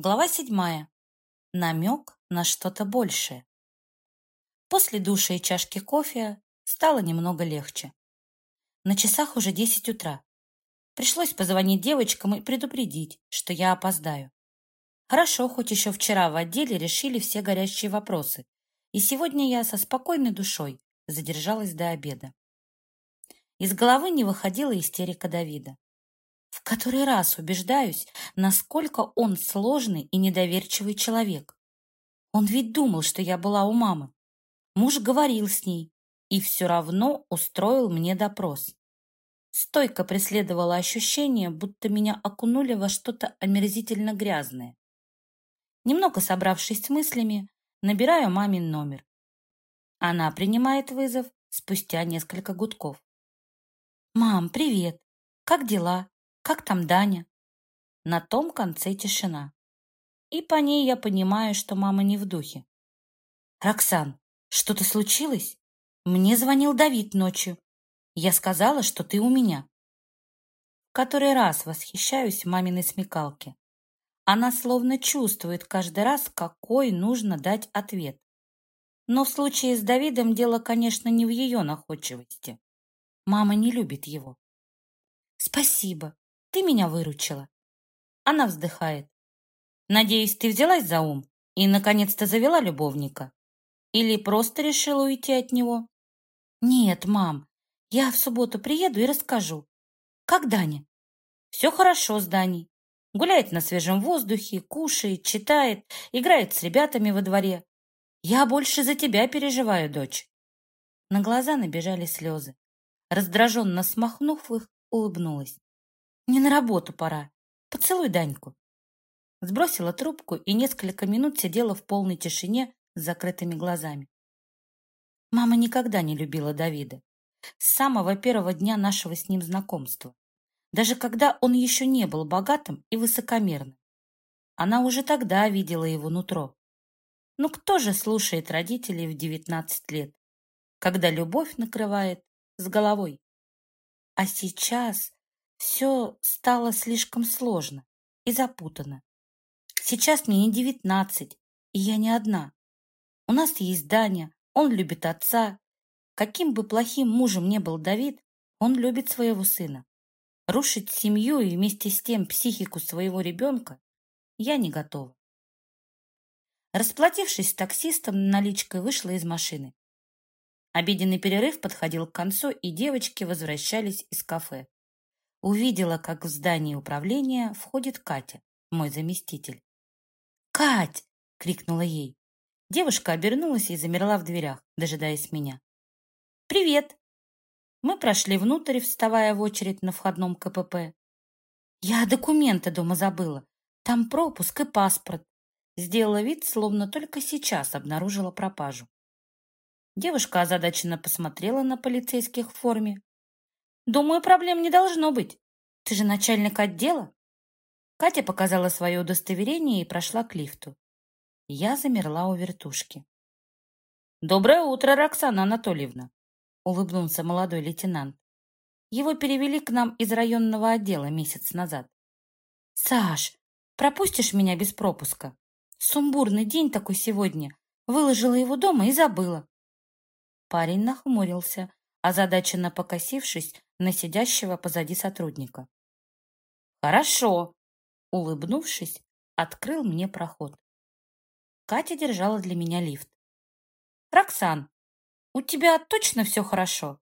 Глава седьмая. Намек на что-то большее. После душа и чашки кофе стало немного легче. На часах уже десять утра. Пришлось позвонить девочкам и предупредить, что я опоздаю. Хорошо, хоть еще вчера в отделе решили все горящие вопросы, и сегодня я со спокойной душой задержалась до обеда. Из головы не выходила истерика Давида. В который раз убеждаюсь, насколько он сложный и недоверчивый человек. Он ведь думал, что я была у мамы. Муж говорил с ней и все равно устроил мне допрос. Стойко преследовало ощущение, будто меня окунули во что-то омерзительно грязное. Немного собравшись с мыслями, набираю мамин номер. Она принимает вызов спустя несколько гудков. «Мам, привет! Как дела? Как там Даня?» На том конце тишина. И по ней я понимаю, что мама не в духе. «Роксан, что-то случилось? Мне звонил Давид ночью. Я сказала, что ты у меня». Который раз восхищаюсь маминой смекалке. Она словно чувствует каждый раз, какой нужно дать ответ. Но в случае с Давидом дело, конечно, не в ее находчивости. Мама не любит его. «Спасибо. Ты меня выручила. Она вздыхает. Надеюсь, ты взялась за ум и наконец-то завела любовника? Или просто решила уйти от него? Нет, мам, я в субботу приеду и расскажу. Как Даня? Все хорошо с Даней. Гуляет на свежем воздухе, кушает, читает, играет с ребятами во дворе. Я больше за тебя переживаю, дочь. На глаза набежали слезы. Раздраженно смахнув их, улыбнулась. Не на работу пора. Поцелуй Даньку. Сбросила трубку и несколько минут сидела в полной тишине с закрытыми глазами. Мама никогда не любила Давида. С самого первого дня нашего с ним знакомства. Даже когда он еще не был богатым и высокомерным. Она уже тогда видела его нутро. Ну кто же слушает родителей в девятнадцать лет, когда любовь накрывает с головой? А сейчас все стало слишком сложно и запутано. Сейчас мне не девятнадцать, и я не одна. У нас есть Даня, он любит отца. Каким бы плохим мужем не был Давид, он любит своего сына. Рушить семью и вместе с тем психику своего ребенка я не готова. Расплатившись с таксистом, наличкой вышла из машины. Обеденный перерыв подходил к концу, и девочки возвращались из кафе. Увидела, как в здание управления входит Катя, мой заместитель. «Кать!» — крикнула ей. Девушка обернулась и замерла в дверях, дожидаясь меня. «Привет!» Мы прошли внутрь, вставая в очередь на входном КПП. «Я документы дома забыла. Там пропуск и паспорт». Сделала вид, словно только сейчас обнаружила пропажу. Девушка озадаченно посмотрела на полицейских в форме, Думаю, проблем не должно быть. Ты же начальник отдела. Катя показала свое удостоверение и прошла к лифту. Я замерла у вертушки. «Доброе утро, Роксана Анатольевна!» — улыбнулся молодой лейтенант. Его перевели к нам из районного отдела месяц назад. «Саш, пропустишь меня без пропуска? Сумбурный день такой сегодня. Выложила его дома и забыла». Парень нахмурился, озадаченно покосившись на сидящего позади сотрудника. «Хорошо!» — улыбнувшись, открыл мне проход. Катя держала для меня лифт. «Роксан, у тебя точно все хорошо?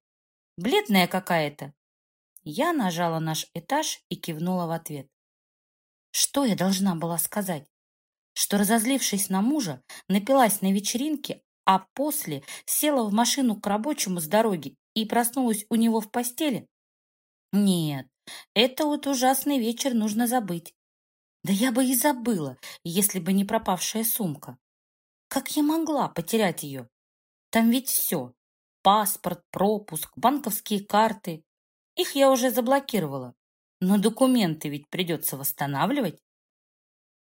Бледная какая-то?» Я нажала наш этаж и кивнула в ответ. Что я должна была сказать? Что, разозлившись на мужа, напилась на вечеринке, а после села в машину к рабочему с дороги и проснулась у него в постели? Нет, это вот ужасный вечер нужно забыть. Да я бы и забыла, если бы не пропавшая сумка. Как я могла потерять ее? Там ведь все. Паспорт, пропуск, банковские карты. Их я уже заблокировала. Но документы ведь придется восстанавливать.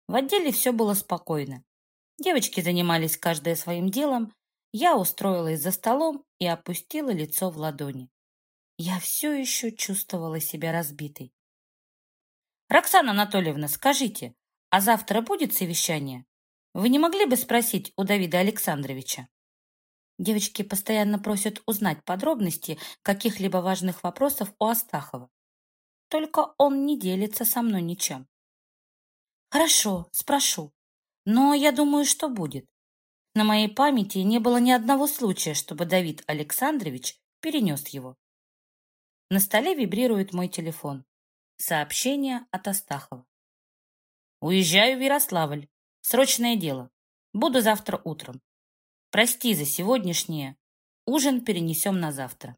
В отделе все было спокойно. Девочки занимались каждая своим делом, я устроилась за столом и опустила лицо в ладони. Я все еще чувствовала себя разбитой. «Роксана Анатольевна, скажите, А завтра будет совещание? Вы не могли бы спросить у Давида Александровича? Девочки постоянно просят узнать подробности каких-либо важных вопросов у Астахова. Только он не делится со мной ничем. Хорошо, спрошу. Но я думаю, что будет. На моей памяти не было ни одного случая, чтобы Давид Александрович перенес его. На столе вибрирует мой телефон. Сообщение от Астахова. Уезжаю в Ярославль. Срочное дело. Буду завтра утром. Прости за сегодняшнее. Ужин перенесем на завтра.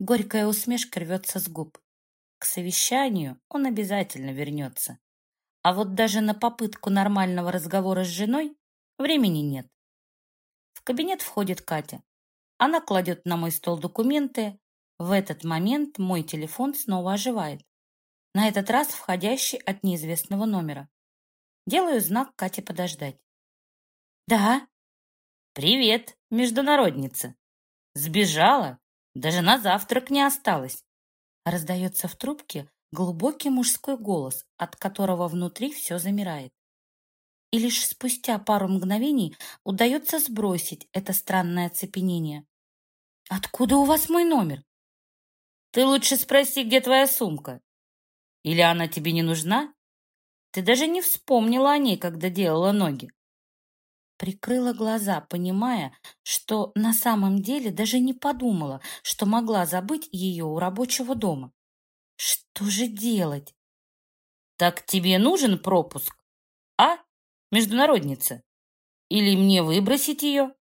Горькая усмешка рвется с губ. К совещанию он обязательно вернется. А вот даже на попытку нормального разговора с женой времени нет. В кабинет входит Катя. Она кладет на мой стол документы. В этот момент мой телефон снова оживает. На этот раз входящий от неизвестного номера. Делаю знак Кате подождать. «Да?» «Привет, международница!» «Сбежала? Даже на завтрак не осталось!» Раздается в трубке глубокий мужской голос, от которого внутри все замирает. И лишь спустя пару мгновений удается сбросить это странное оцепенение. «Откуда у вас мой номер?» «Ты лучше спроси, где твоя сумка. Или она тебе не нужна? Ты даже не вспомнила о ней, когда делала ноги». Прикрыла глаза, понимая, что на самом деле даже не подумала, что могла забыть ее у рабочего дома. Что же делать? Так тебе нужен пропуск? А, международница? Или мне выбросить ее?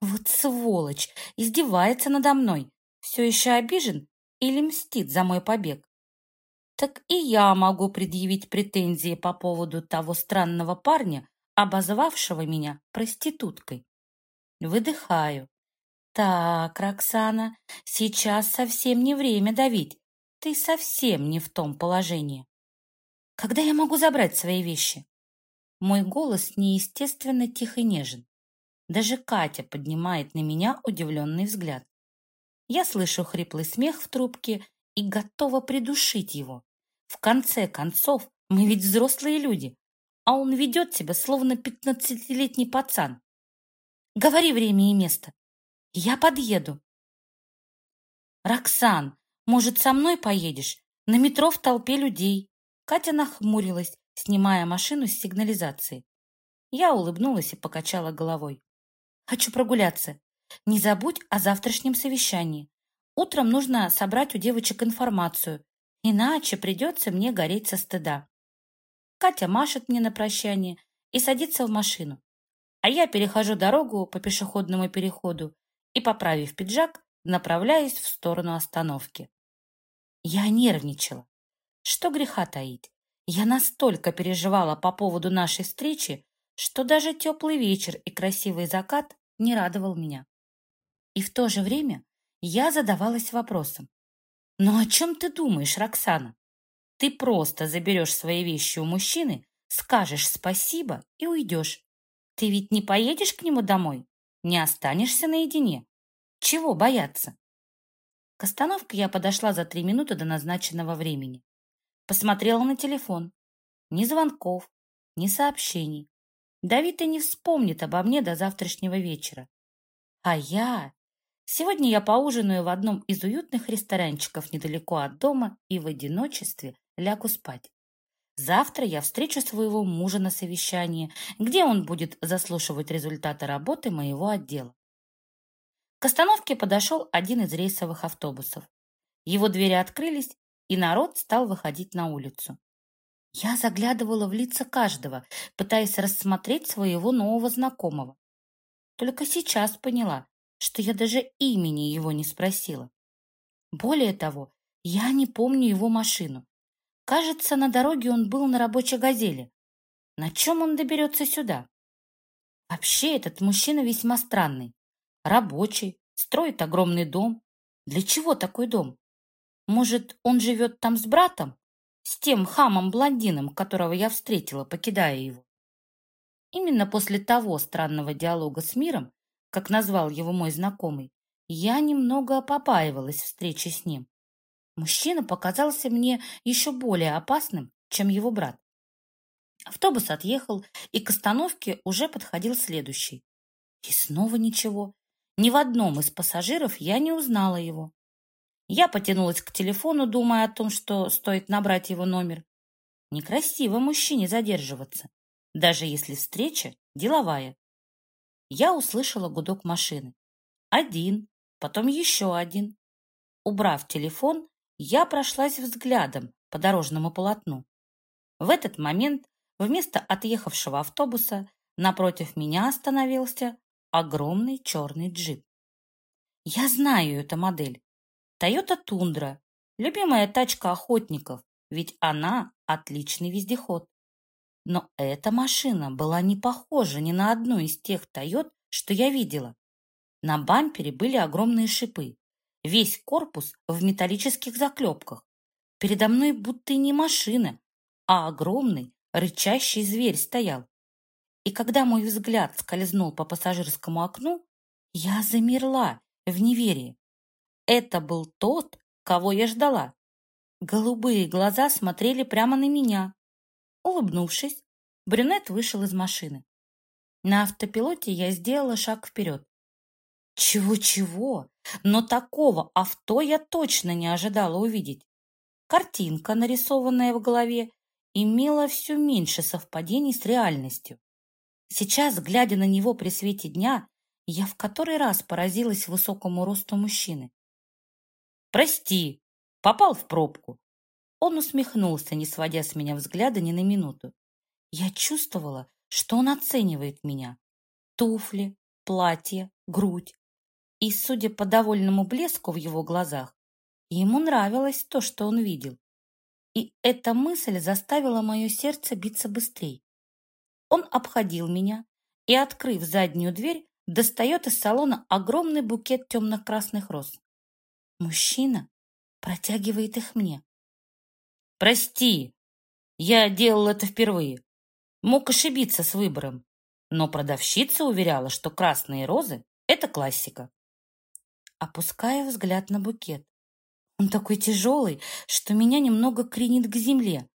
Вот сволочь, издевается надо мной. Все еще обижен или мстит за мой побег? Так и я могу предъявить претензии по поводу того странного парня, обозвавшего меня проституткой. Выдыхаю. Так, Роксана, сейчас совсем не время давить. Ты совсем не в том положении. Когда я могу забрать свои вещи? Мой голос неестественно тих и нежен. Даже Катя поднимает на меня удивленный взгляд. Я слышу хриплый смех в трубке и готова придушить его. В конце концов, мы ведь взрослые люди, а он ведет себя, словно пятнадцатилетний пацан. Говори время и место. Я подъеду. Роксан, может, со мной поедешь? На метро в толпе людей. Катя нахмурилась, снимая машину с сигнализации. Я улыбнулась и покачала головой. Хочу прогуляться. Не забудь о завтрашнем совещании. Утром нужно собрать у девочек информацию, иначе придется мне гореть со стыда. Катя машет мне на прощание и садится в машину. А я перехожу дорогу по пешеходному переходу и, поправив пиджак, направляюсь в сторону остановки. Я нервничала. Что греха таить? Я настолько переживала по поводу нашей встречи, что даже теплый вечер и красивый закат не радовал меня. И в то же время я задавалась вопросом. «Ну о чем ты думаешь, Роксана? Ты просто заберешь свои вещи у мужчины, скажешь спасибо и уйдешь. Ты ведь не поедешь к нему домой? Не останешься наедине? Чего бояться?» К остановке я подошла за три минуты до назначенного времени. Посмотрела на телефон. Ни звонков, ни сообщений. Давид и не вспомнит обо мне до завтрашнего вечера. А я... Сегодня я поужинаю в одном из уютных ресторанчиков недалеко от дома и в одиночестве лягу спать. Завтра я встречу своего мужа на совещании, где он будет заслушивать результаты работы моего отдела. К остановке подошел один из рейсовых автобусов. Его двери открылись, и народ стал выходить на улицу. Я заглядывала в лица каждого, пытаясь рассмотреть своего нового знакомого. Только сейчас поняла, что я даже имени его не спросила. Более того, я не помню его машину. Кажется, на дороге он был на рабочей «Газели». На чем он доберется сюда? Вообще, этот мужчина весьма странный рабочий, строит огромный дом. Для чего такой дом? Может, он живет там с братом? С тем хамом-блондином, которого я встретила, покидая его? Именно после того странного диалога с миром, как назвал его мой знакомый, я немного побаивалась встречи с ним. Мужчина показался мне еще более опасным, чем его брат. Автобус отъехал, и к остановке уже подходил следующий. И снова ничего. Ни в одном из пассажиров я не узнала его. Я потянулась к телефону, думая о том, что стоит набрать его номер. Некрасиво мужчине задерживаться, даже если встреча деловая. Я услышала гудок машины. Один, потом еще один. Убрав телефон, я прошлась взглядом по дорожному полотну. В этот момент вместо отъехавшего автобуса напротив меня остановился огромный черный джип. Я знаю эту модель. Toyota Tundra. Любимая тачка охотников, ведь она отличный вездеход. Но эта машина была не похожа ни на одну из тех Toyota, что я видела. На бампере были огромные шипы. Весь корпус в металлических заклепках. Передо мной будто не машина, а огромный рычащий зверь стоял. И когда мой взгляд скользнул по пассажирскому окну, я замерла в неверии. Это был тот, кого я ждала. Голубые глаза смотрели прямо на меня. Улыбнувшись, брюнет вышел из машины. На автопилоте я сделала шаг вперед. Чего-чего, но такого авто я точно не ожидала увидеть. Картинка, нарисованная в голове, имела все меньше совпадений с реальностью. Сейчас, глядя на него при свете дня, я в который раз поразилась высокому росту мужчины. «Прости, попал в пробку». Он усмехнулся, не сводя с меня взгляда ни на минуту. Я чувствовала, что он оценивает меня. Туфли, платье, грудь. И, судя по довольному блеску в его глазах, ему нравилось то, что он видел. И эта мысль заставила мое сердце биться быстрее. Он обходил меня и, открыв заднюю дверь, достает из салона огромный букет темно-красных роз. Мужчина протягивает их мне. «Прости, я делал это впервые. Мог ошибиться с выбором, но продавщица уверяла, что красные розы — это классика». Опускаю взгляд на букет. Он такой тяжелый, что меня немного кренит к земле.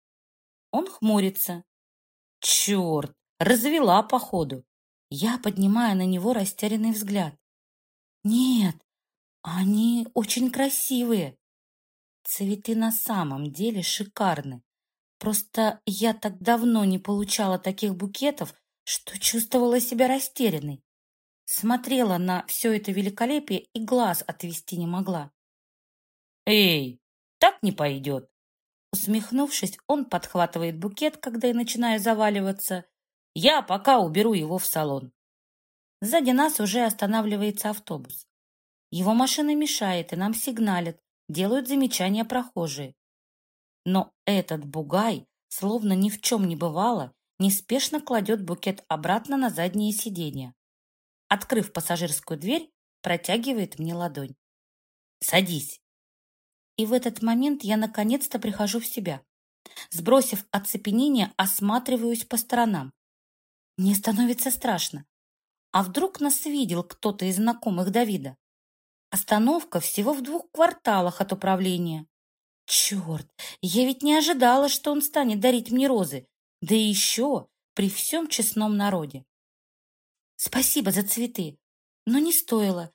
Он хмурится. Черт, развела походу. Я поднимаю на него растерянный взгляд. Нет, они очень красивые. Цветы на самом деле шикарны. Просто я так давно не получала таких букетов, что чувствовала себя растерянной. Смотрела на все это великолепие и глаз отвести не могла. «Эй, так не пойдет!» Усмехнувшись, он подхватывает букет, когда я начинаю заваливаться. Я пока уберу его в салон. Сзади нас уже останавливается автобус. Его машина мешает, и нам сигналят, делают замечания прохожие. Но этот бугай, словно ни в чем не бывало, неспешно кладет букет обратно на заднее сиденье. Открыв пассажирскую дверь, протягивает мне ладонь. «Садись». И в этот момент я наконец-то прихожу в себя. Сбросив оцепенение, осматриваюсь по сторонам. Мне становится страшно. А вдруг нас видел кто-то из знакомых Давида? Остановка всего в двух кварталах от управления. Черт, я ведь не ожидала, что он станет дарить мне розы. Да и еще при всем честном народе. Спасибо за цветы, но не стоило.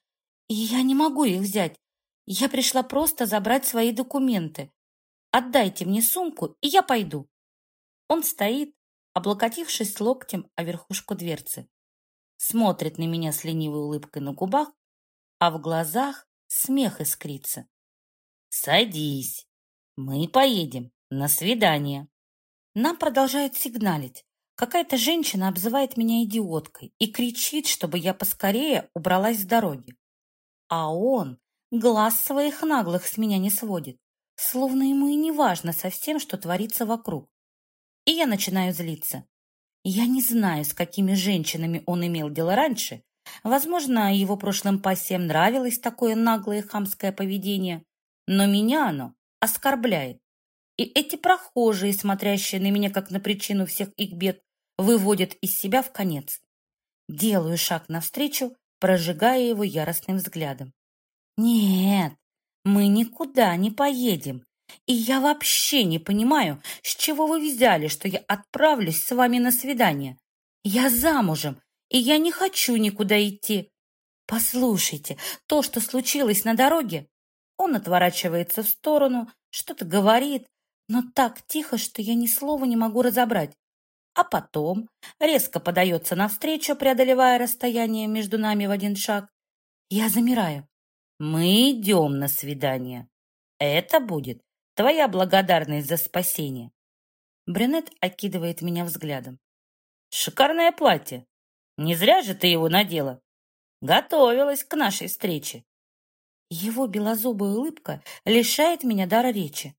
И я не могу их взять. Я пришла просто забрать свои документы. Отдайте мне сумку, и я пойду. Он стоит, облокотившись локтем о верхушку дверцы. Смотрит на меня с ленивой улыбкой на губах, а в глазах смех искрится. «Садись, мы поедем на свидание». Нам продолжают сигналить. Какая-то женщина обзывает меня идиоткой и кричит, чтобы я поскорее убралась с дороги. А он глаз своих наглых с меня не сводит, словно ему и не важно совсем, что творится вокруг. И я начинаю злиться. Я не знаю, с какими женщинами он имел дело раньше. Возможно, его прошлым пассиям нравилось такое наглое хамское поведение, но меня оно оскорбляет. И эти прохожие, смотрящие на меня как на причину всех их бед, выводят из себя в конец. Делаю шаг навстречу, прожигая его яростным взглядом. «Нет, мы никуда не поедем. И я вообще не понимаю, с чего вы взяли, что я отправлюсь с вами на свидание. Я замужем, и я не хочу никуда идти. Послушайте, то, что случилось на дороге, он отворачивается в сторону, что-то говорит, но так тихо, что я ни слова не могу разобрать. А потом резко подается навстречу, преодолевая расстояние между нами в один шаг. Я замираю. Мы идем на свидание. Это будет твоя благодарность за спасение. Брюнет окидывает меня взглядом. Шикарное платье. Не зря же ты его надела. Готовилась к нашей встрече. Его белозубая улыбка лишает меня дара речи.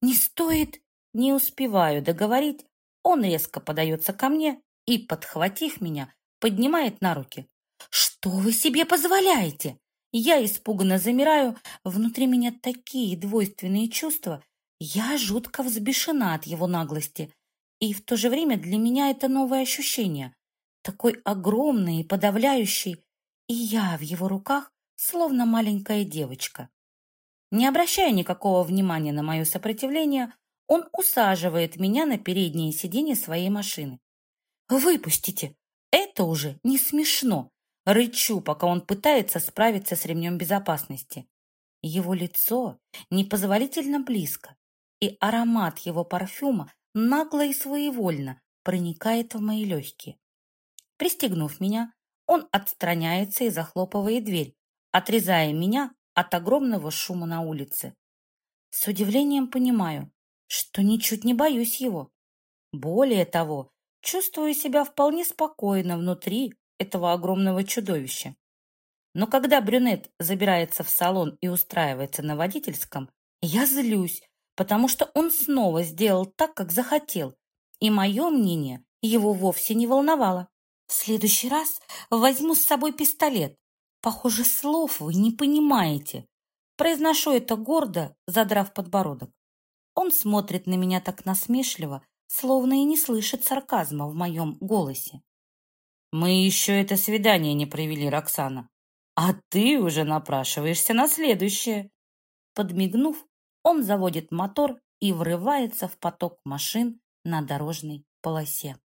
Не стоит, не успеваю договорить. Он резко подается ко мне и, подхватив меня, поднимает на руки. «Что вы себе позволяете?» Я испуганно замираю, внутри меня такие двойственные чувства. Я жутко взбешена от его наглости. И в то же время для меня это новое ощущение. Такой огромный и подавляющий, и я в его руках, словно маленькая девочка. Не обращая никакого внимания на мое сопротивление, он усаживает меня на переднее сиденье своей машины. «Выпустите! Это уже не смешно!» Рычу, пока он пытается справиться с ремнем безопасности. Его лицо непозволительно близко, и аромат его парфюма нагло и своевольно проникает в мои легкие. Пристегнув меня, он отстраняется и захлопывает дверь, отрезая меня от огромного шума на улице. С удивлением понимаю, что ничуть не боюсь его. Более того, чувствую себя вполне спокойно внутри этого огромного чудовища. Но когда брюнет забирается в салон и устраивается на водительском, я злюсь, потому что он снова сделал так, как захотел, и мое мнение его вовсе не волновало. В следующий раз возьму с собой пистолет. Похоже, слов вы не понимаете. Произношу это гордо, задрав подбородок. Он смотрит на меня так насмешливо, словно и не слышит сарказма в моем голосе. Мы еще это свидание не провели, Роксана. А ты уже напрашиваешься на следующее. Подмигнув, он заводит мотор и врывается в поток машин на дорожной полосе.